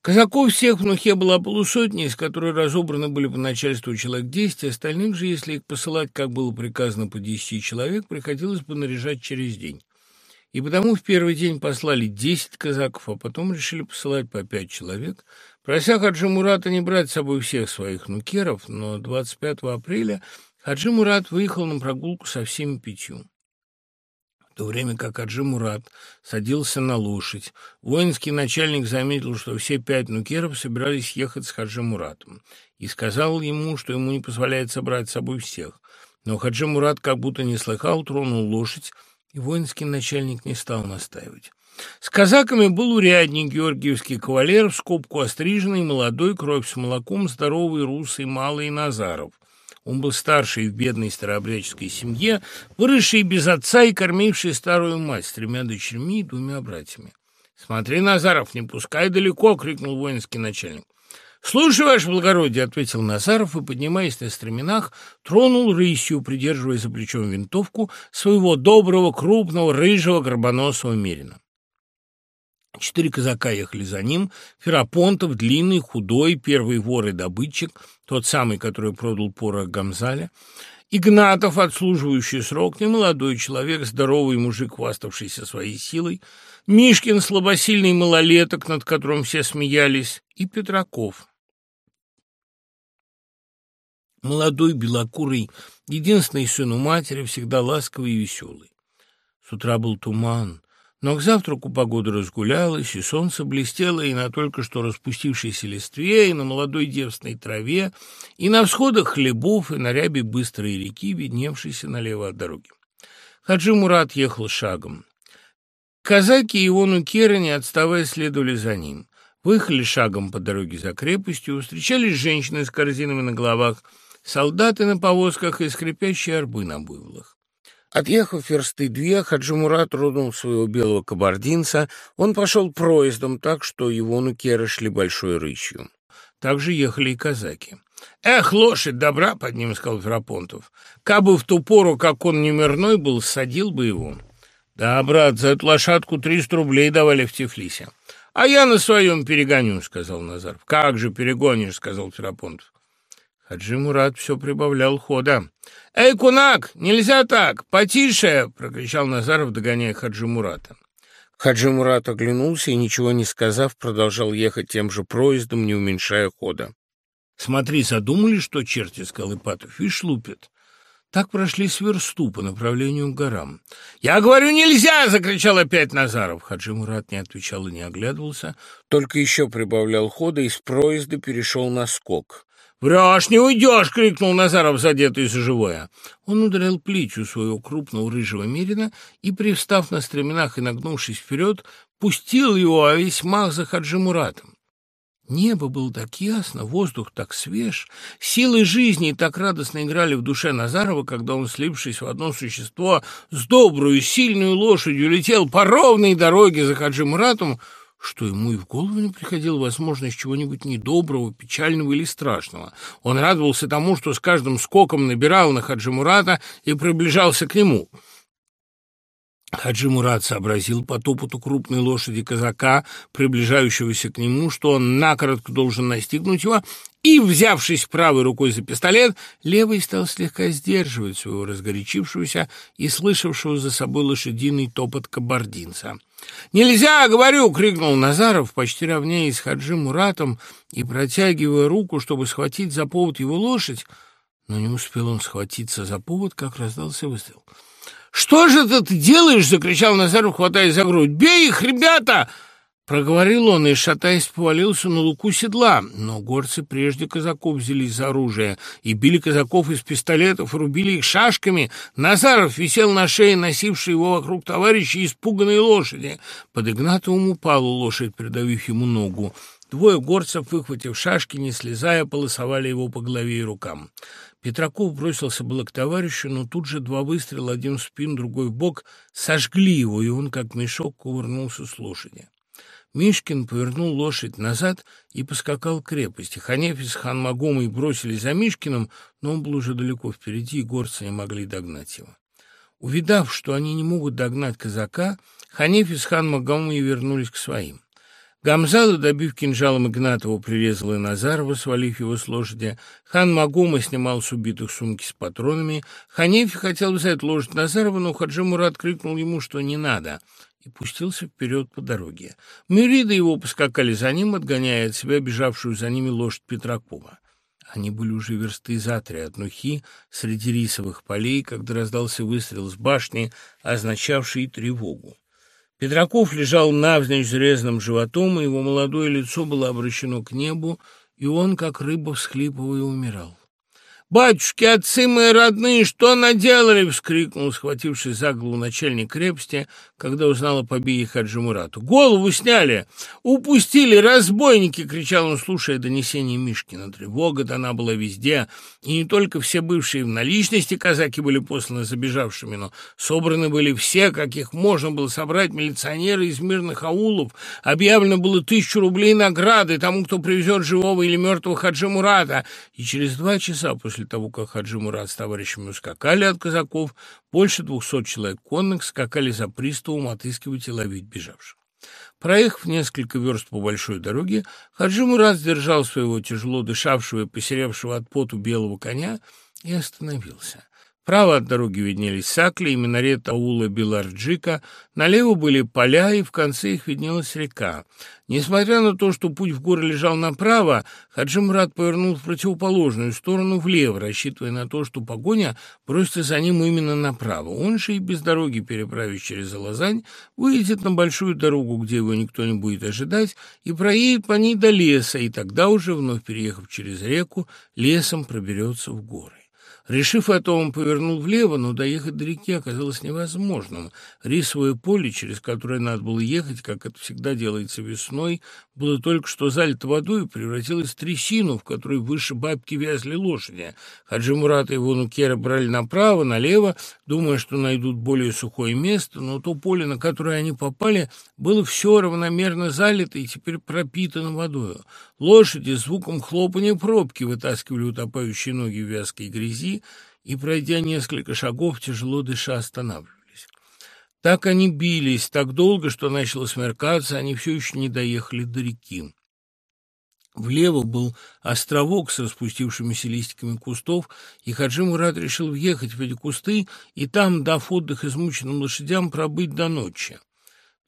Казаков всех в Нухе была полусотня, из которой разобраны были по начальству человек десять, остальных же, если их посылать, как было приказано, по десяти человек, приходилось бы наряжать через день. И потому в первый день послали десять казаков, а потом решили посылать по пять человек, прося Хаджи Мурата не брать с собой всех своих нукеров, но 25 апреля Хаджи Мурат выехал на прогулку со всеми пятью то время как Аджи Мурат садился на лошадь. Воинский начальник заметил, что все пять нукеров собирались ехать с Хаджи Муратом, и сказал ему, что ему не позволяет собрать с собой всех. Но Хаджи Мурат как будто не слыхал, тронул лошадь, и воинский начальник не стал настаивать. С казаками был урядник, георгиевский кавалер, в скобку остриженный, молодой, кровь с молоком, здоровый, русый, малый Назаров — он был старший в бедной старообрядческой семье, выросший без отца и кормивший старую мать с тремя дочерьми и двумя братьями. «Смотри, Назаров, не пускай далеко!» — крикнул воинский начальник. «Слушай, ваше благородие!» — ответил Назаров и, поднимаясь на стременах, тронул рысью, придерживая за плечом винтовку своего доброго, крупного, рыжего, горбоносого мерина. Четыре казака ехали за ним. Ферапонтов, длинный, худой, первый вор и добытчик, тот самый, который продал порох Гамзаля. Игнатов, отслуживающий срок, немолодой человек, здоровый мужик, хваставшийся своей силой. Мишкин, слабосильный малолеток, над которым все смеялись. И Петраков, Молодой, белокурый, единственный сын у матери, всегда ласковый и веселый. С утра был туман, но к завтраку погода разгулялась, и солнце блестело и на только что распустившейся листве, и на молодой девственной траве, и на всходах хлебов, и на рябе быстрой реки, видневшейся налево от дороги. Хаджи Мурат ехал шагом. Казаки и его нукеры, не отставая, следовали за ним. Выехали шагом по дороге за крепостью, встречались женщины с корзинами на головах, солдаты на повозках и скрипящие арбы на буйволах. Отъехав версты две, Хаджи Мурат своего белого кабардинца. Он пошел проездом так, что его нукеры шли большой рысью. Также ехали и казаки. «Эх, лошадь добра!» — под ним сказал Ферапонтов. «Кабы в ту пору, как он немирной был, садил бы его». «Да, брат, за эту лошадку триста рублей давали в Тифлисе». «А я на своем перегоню», — сказал Назаров. «Как же перегонишь?» — сказал Ферапонтов. Хаджи Мурат все прибавлял хода. «Эй, кунак, нельзя так! Потише!» — прокричал Назаров, догоняя Хаджи Мурата. Хаджи Мурат оглянулся и, ничего не сказав, продолжал ехать тем же проездом, не уменьшая хода. «Смотри, задумали, что черти, — сказал Ипатов, — и шлупят. Так прошли с версту по направлению к горам. «Я говорю, нельзя!» — закричал опять Назаров. Хаджи Мурат не отвечал и не оглядывался, только еще прибавлял хода и с проезда перешел на скок. «Врешь, не уйдешь!» — крикнул Назаров, задетый за живое. Он ударил плечу своего крупного рыжего мерина и, привстав на стременах и нагнувшись вперед, пустил его, а весь мах за Хаджимуратом. Небо было так ясно, воздух так свеж, силы жизни так радостно играли в душе Назарова, когда он, слившись в одно существо, с добрую, сильную лошадью летел по ровной дороге за Хаджимуратом, что ему и в голову не приходила возможность чего-нибудь недоброго, печального или страшного. Он радовался тому, что с каждым скоком набирал на Хаджимурата и приближался к нему — Хаджи Мурат сообразил по топоту крупной лошади казака, приближающегося к нему, что он накоротко должен настигнуть его, и, взявшись правой рукой за пистолет, левой стал слегка сдерживать своего разгорячившегося и слышавшего за собой лошадиный топот кабардинца. «Нельзя, говорю!» — крикнул Назаров, почти равняясь с Хаджи Муратом и протягивая руку, чтобы схватить за повод его лошадь, но не успел он схватиться за повод, как раздался выстрел — «Что же это ты делаешь?» — закричал Назаров, хватаясь за грудь. «Бей их, ребята!» Проговорил он и, шатаясь, повалился на луку седла. Но горцы прежде казаков взялись за оружие и били казаков из пистолетов, рубили их шашками. Назаров висел на шее, носивший его вокруг товарища испуганной лошади. Под Игнатовым упала лошадь, придавив ему ногу. Двое горцев, выхватив шашки, не слезая, полосовали его по голове и рукам. Петраков бросился было к товарищу, но тут же два выстрела, один в спину, другой в бок, сожгли его, и он, как мешок, кувырнулся с лошади. Мишкин повернул лошадь назад и поскакал к крепости. Ханефи с Ханмагомой бросились за Мишкиным, но он был уже далеко впереди, и горцы не могли догнать его. Увидав, что они не могут догнать казака, Ханефи с Ханмагомой вернулись к своим. Гамзала, добив кинжалом Игнатова, прирезала Назарова, свалив его с лошади. Хан Магума снимал с убитых сумки с патронами. Ханефи хотел взять лошадь Назарова, но Хаджи Мурат крикнул ему, что не надо, и пустился вперед по дороге. Мюриды его поскакали за ним, отгоняя от себя бежавшую за ними лошадь Петракова. Они были уже версты за три от Нухи среди рисовых полей, когда раздался выстрел с башни, означавший тревогу. Петраков лежал навзничь зарезанным животом, и его молодое лицо было обращено к небу, и он, как рыба, всхлипывая, умирал. «Батюшки, отцы мои родные, что наделали?» — вскрикнул, схвативший за голову начальник крепости, когда узнал о побеге Хаджи Мурату. «Голову сняли! Упустили! Разбойники!» — кричал он, слушая донесение Мишкина. Тревога-то она была везде, и не только все бывшие в наличности казаки были посланы забежавшими, но собраны были все, каких можно было собрать милиционеры из мирных аулов. Объявлено было тысячу рублей награды тому, кто привезет живого или мертвого Хаджи Мурата. И через два часа после того, как Хаджи Мурат с товарищами ускакали от казаков, больше двухсот человек конных скакали за приставом отыскивать и ловить бежавших. Проехав несколько верст по большой дороге, Хаджи Мурат сдержал своего тяжело дышавшего и посеревшего от поту белого коня и остановился. Справа от дороги виднелись сакли и минарет аула Беларджика, налево были поля, и в конце их виднелась река. Несмотря на то, что путь в горы лежал направо, Хаджи Мурат повернул в противоположную сторону, влево, рассчитывая на то, что погоня бросится за ним именно направо. Он же и без дороги, переправив через Алазань, выйдет на большую дорогу, где его никто не будет ожидать, и проедет по ней до леса, и тогда уже, вновь переехав через реку, лесом проберется в горы. Решив это, он повернул влево, но доехать до реки оказалось невозможным. Рисовое поле, через которое надо было ехать, как это всегда делается весной, было только что залито водой и превратилось в трясину, в которой выше бабки вязли лошади. Хаджи Мурат и его нукера брали направо, налево, думая, что найдут более сухое место, но то поле, на которое они попали, было все равномерно залито и теперь пропитано водою. Лошади звуком хлопания пробки вытаскивали утопающие ноги в вязкой грязи и, пройдя несколько шагов, тяжело дыша, останавливались. Так они бились так долго, что начало смеркаться, они все еще не доехали до реки. Влево был островок с распустившимися листиками кустов, и Хаджи Мурат решил въехать в эти кусты и там, дав отдых измученным лошадям, пробыть до ночи.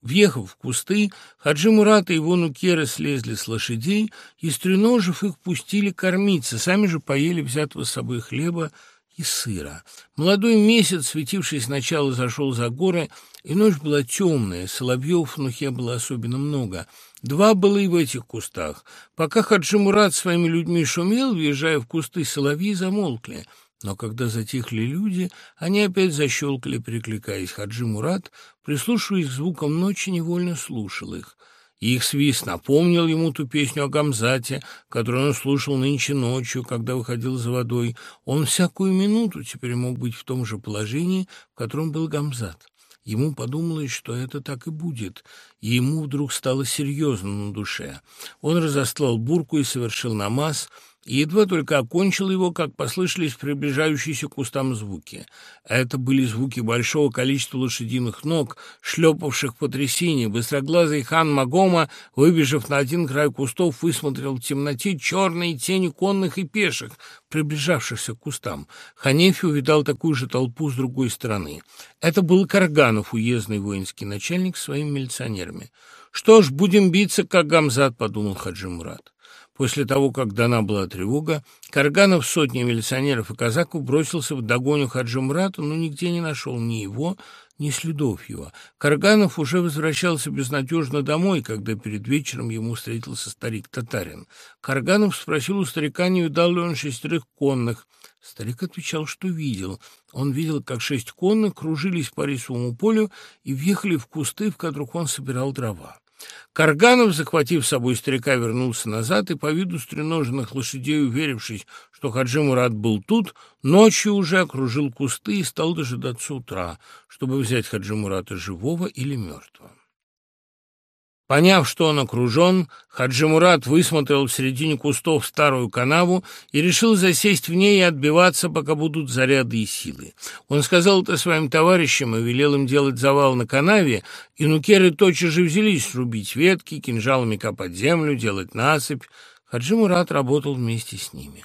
Въехав в кусты, Хаджи Мурат и его нукеры слезли с лошадей и, стреножив их, пустили кормиться, сами же поели взятого с собой хлеба и сыра. Молодой месяц, светивший сначала, зашел за горы, и ночь была темная, соловьев в нухе было особенно много. Два было и в этих кустах. Пока Хаджи Мурат своими людьми шумел, въезжая в кусты, соловьи замолкли — но когда затихли люди, они опять защелкали, перекликаясь. Хаджи Мурат, прислушиваясь к звукам ночи, невольно слушал их. И их свист напомнил ему ту песню о Гамзате, которую он слушал нынче ночью, когда выходил за водой. Он всякую минуту теперь мог быть в том же положении, в котором был Гамзат. Ему подумалось, что это так и будет, и ему вдруг стало серьезно на душе. Он разослал бурку и совершил намаз — и едва только окончил его, как послышались приближающиеся к кустам звуки. Это были звуки большого количества лошадиных ног, шлепавших по трясине. Быстроглазый хан Магома, выбежав на один край кустов, высмотрел в темноте черные тени конных и пеших, приближавшихся к кустам. Ханефи увидал такую же толпу с другой стороны. Это был Карганов, уездный воинский начальник, с своими милиционерами. «Что ж, будем биться, как Гамзат», — подумал Хаджи Мурат. После того, как дана была тревога, Карганов с сотней милиционеров и казаков бросился в догоню Хаджи Мурата, но нигде не нашел ни его, ни следов его. Карганов уже возвращался безнадежно домой, когда перед вечером ему встретился старик-татарин. Карганов спросил у старика, не видал ли он шестерых конных. Старик отвечал, что видел. Он видел, как шесть конных кружились по рисовому полю и въехали в кусты, в которых он собирал дрова. Карганов, захватив с собой старика, вернулся назад и, по виду стреноженных лошадей, уверившись, что Хаджи Мурат был тут, ночью уже окружил кусты и стал дожидаться утра, чтобы взять Хаджи Мурата живого или мертвого. Поняв, что он окружен, Хаджи Мурат высмотрел в середине кустов старую канаву и решил засесть в ней и отбиваться, пока будут заряды и силы. Он сказал это своим товарищам и велел им делать завал на канаве, и нукеры тотчас же взялись рубить ветки, кинжалами копать землю, делать насыпь. Хаджи Мурат работал вместе с ними.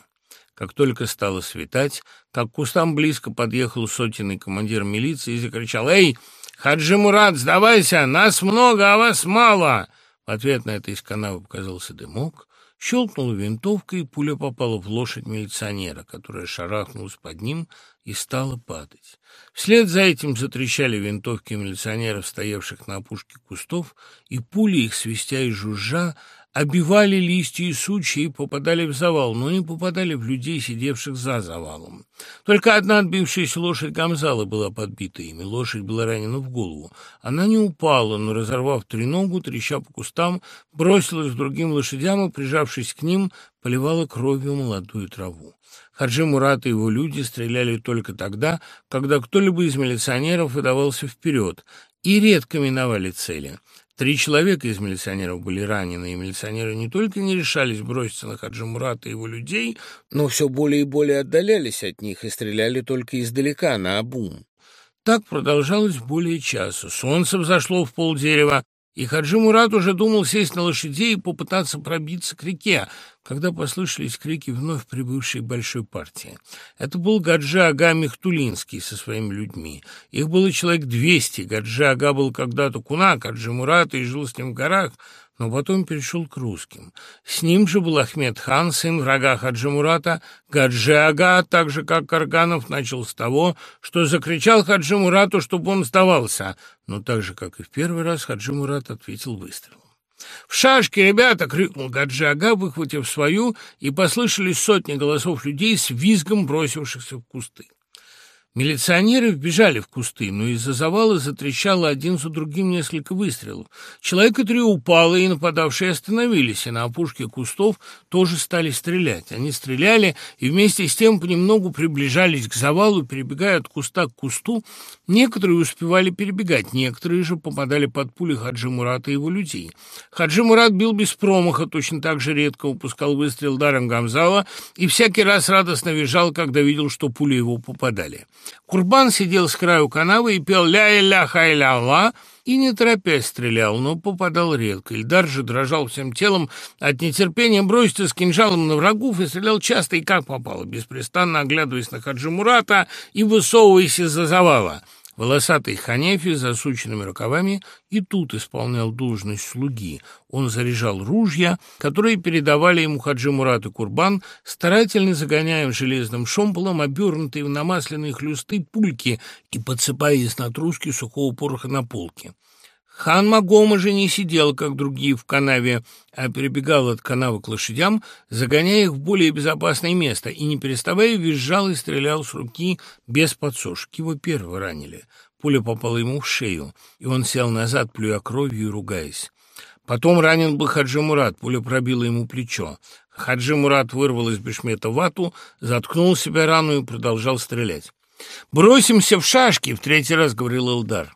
Как только стало светать, как к кустам близко подъехал сотенный командир милиции и закричал «Эй!» «Хаджи Мурат, сдавайся! Нас много, а вас мало!» В ответ на это из канавы показался дымок, щелкнула винтовка, и пуля попала в лошадь милиционера, которая шарахнулась под ним и стала падать. Вслед за этим затрещали винтовки милиционеров, стоявших на опушке кустов, и пули их, свистя и жужжа, обивали листья и сучья и попадали в завал, но не попадали в людей, сидевших за завалом. Только одна отбившаяся лошадь Гамзала была подбита ими. Лошадь была ранена в голову. Она не упала, но, разорвав треногу, треща по кустам, бросилась к другим лошадям и, прижавшись к ним, поливала кровью молодую траву. Хаджи Мурат и его люди стреляли только тогда, когда кто-либо из милиционеров выдавался вперед, и редко миновали цели. Три человека из милиционеров были ранены, и милиционеры не только не решались броситься на Хаджи Мурата и его людей, но все более и более отдалялись от них и стреляли только издалека, на обум. Так продолжалось более часа. Солнце взошло в полдерева, и Хаджи Мурат уже думал сесть на лошадей и попытаться пробиться к реке, когда послышались крики вновь прибывшей большой партии. Это был Гаджи Ага Мехтулинский со своими людьми. Их было человек двести. Гаджи Ага был когда-то кунак, Хаджи Мурат и жил с ним в горах, но потом перешел к русским. С ним же был Ахмед хан, сын врага Хаджи Мурата, Гаджи Ага, так же, как Карганов, начал с того, что закричал Хаджи Мурату, чтобы он сдавался, но так же, как и в первый раз, Хаджи Мурат ответил выстрелом. «В шашки, ребята!» — крикнул Гаджи Ага, выхватив свою, и послышались сотни голосов людей с визгом бросившихся в кусты. Милиционеры вбежали в кусты, но из-за завала затрещало один за другим несколько выстрелов. Человека три упало, и нападавшие остановились, и на опушке кустов тоже стали стрелять. Они стреляли и вместе с тем понемногу приближались к завалу, перебегая от куста к кусту. Некоторые успевали перебегать, некоторые же попадали под пули Хаджи Мурата и его людей. Хаджи Мурат бил без промаха, точно так же редко упускал выстрел даром Гамзала и всякий раз радостно визжал, когда видел, что пули его попадали. Курбан сидел с краю канавы и пел «ля-ля хай-ля-ла», и не торопясь стрелял, но попадал редко. Ильдар же дрожал всем телом от нетерпения броситься с кинжалом на врагов и стрелял часто и как попало, беспрестанно оглядываясь на Хаджи Мурата и высовываясь из-за завала. Волосатый Ханефи с засученными рукавами и тут исполнял должность слуги. Он заряжал ружья, которые передавали ему Хаджи Мурат и Курбан, старательно загоняя железным шомполом обернутые в намасленные хлюсты пульки и подсыпая из натрушки сухого пороха на полке. Хан Магома же не сидел, как другие в канаве, а перебегал от канавы к лошадям, загоняя их в более безопасное место, и, не переставая, визжал и стрелял с руки без подсошек. Его первого ранили. Пуля попала ему в шею, и он сел назад, плюя кровью и ругаясь. Потом ранен был Хаджи Мурат, пуля пробила ему плечо. Хаджи Мурат вырвал из бешмета вату, заткнул себе рану и продолжал стрелять. «Бросимся в шашки!» — в третий раз говорил Элдар.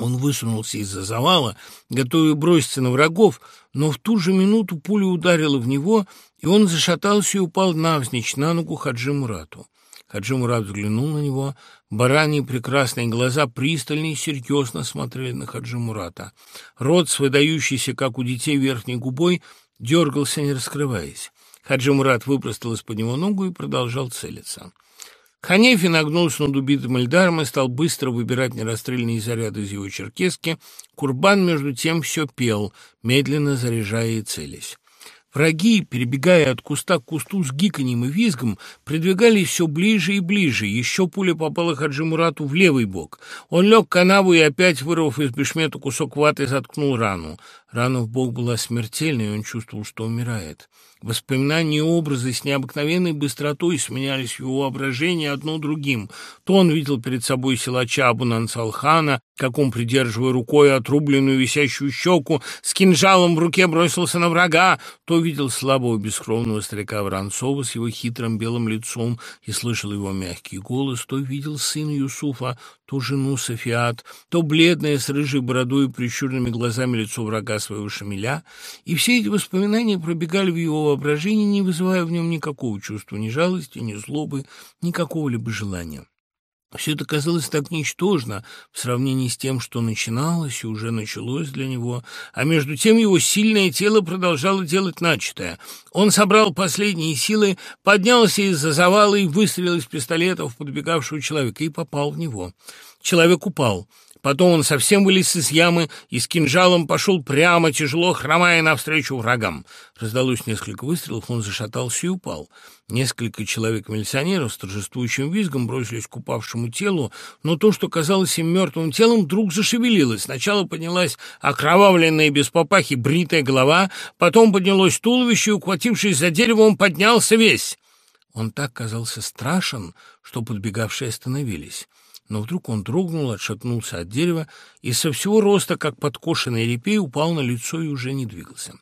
Он высунулся из-за завала, готовый броситься на врагов, но в ту же минуту пуля ударила в него, и он зашатался и упал навзничь на ногу Хаджи Мурату. Хаджи Мурат взглянул на него. Бараньи прекрасные глаза пристально и серьезно смотрели на Хаджи Мурата. Рот с выдающейся, как у детей, верхней губой дергался, не раскрываясь. Хаджи Мурат выпростал из-под него ногу и продолжал целиться. Ханефи нагнулся над убитым Эльдаром и стал быстро выбирать нерастрельные заряды из его черкески. Курбан, между тем, все пел, медленно заряжая и целясь. Враги, перебегая от куста к кусту с гиканьем и визгом, придвигались все ближе и ближе. Еще пуля попала Хаджи Мурату в левый бок. Он лег в канаву и опять, вырвав из бешмета кусок ваты, заткнул рану. Рана в бок была смертельной, и он чувствовал, что умирает. Воспоминания и образы с необыкновенной быстротой сменялись в его воображении одно другим. То он видел перед собой силача Абунансалхана, как он, придерживая рукой отрубленную висящую щеку, с кинжалом в руке бросился на врага, то видел слабого бескровного старика Воронцова с его хитрым белым лицом и слышал его мягкий голос, то видел сына Юсуфа, то жену Софиат, то бледное с рыжей бородой и прищуренными глазами лицо врага своего Шамиля, и все эти воспоминания пробегали в его воображении, не вызывая в нем никакого чувства, ни жалости, ни злобы, ни какого-либо желания. Все это казалось так ничтожно в сравнении с тем, что начиналось и уже началось для него, а между тем его сильное тело продолжало делать начатое. Он собрал последние силы, поднялся из-за завала и выстрелил из пистолета в подбегавшего человека и попал в него. Человек упал. Потом он совсем вылез из ямы и с кинжалом пошел прямо, тяжело хромая навстречу врагам. Раздалось несколько выстрелов, он зашатался и упал. Несколько человек-милиционеров с торжествующим визгом бросились к упавшему телу, но то, что казалось им мертвым телом, вдруг зашевелилось. Сначала поднялась окровавленная без попахи бритая голова, потом поднялось туловище, и, ухватившись за дерево, он поднялся весь. Он так казался страшен, что подбегавшие остановились но вдруг он дрогнул, отшатнулся от дерева и со всего роста, как подкошенный репей, упал на лицо и уже не двигался.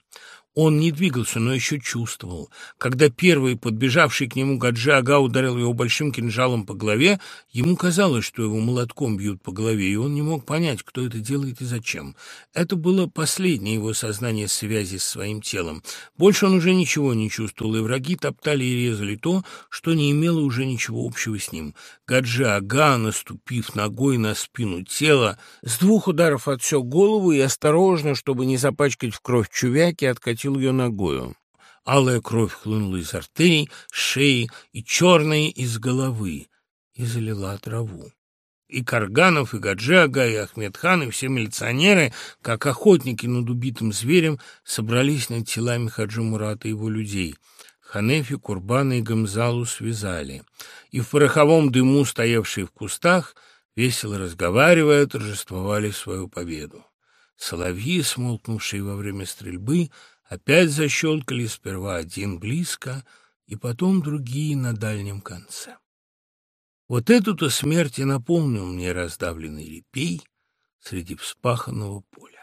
Он не двигался, но еще чувствовал. Когда первый, подбежавший к нему Гаджи Ага, ударил его большим кинжалом по голове, ему казалось, что его молотком бьют по голове, и он не мог понять, кто это делает и зачем. Это было последнее его сознание связи с своим телом. Больше он уже ничего не чувствовал, и враги топтали и резали то, что не имело уже ничего общего с ним. Гаджи Ага, наступив ногой на спину тела, с двух ударов отсек голову и осторожно, чтобы не запачкать в кровь чувяки, откатил ее ногою. Алая кровь хлынула из артерий, шеи и черная из головы и залила траву. И Карганов, и Гаджиага, и Ахмедхан, и все милиционеры, как охотники над убитым зверем, собрались над телами Хаджи Мурата и его людей — Ханефи, Курбана и Гамзалу связали, и в пороховом дыму, стоявшие в кустах, весело разговаривая, торжествовали свою победу. Соловьи, смолкнувшие во время стрельбы, опять защелкали сперва один близко, и потом другие на дальнем конце. Вот эту-то смерть и напомнил мне раздавленный репей среди вспаханного поля.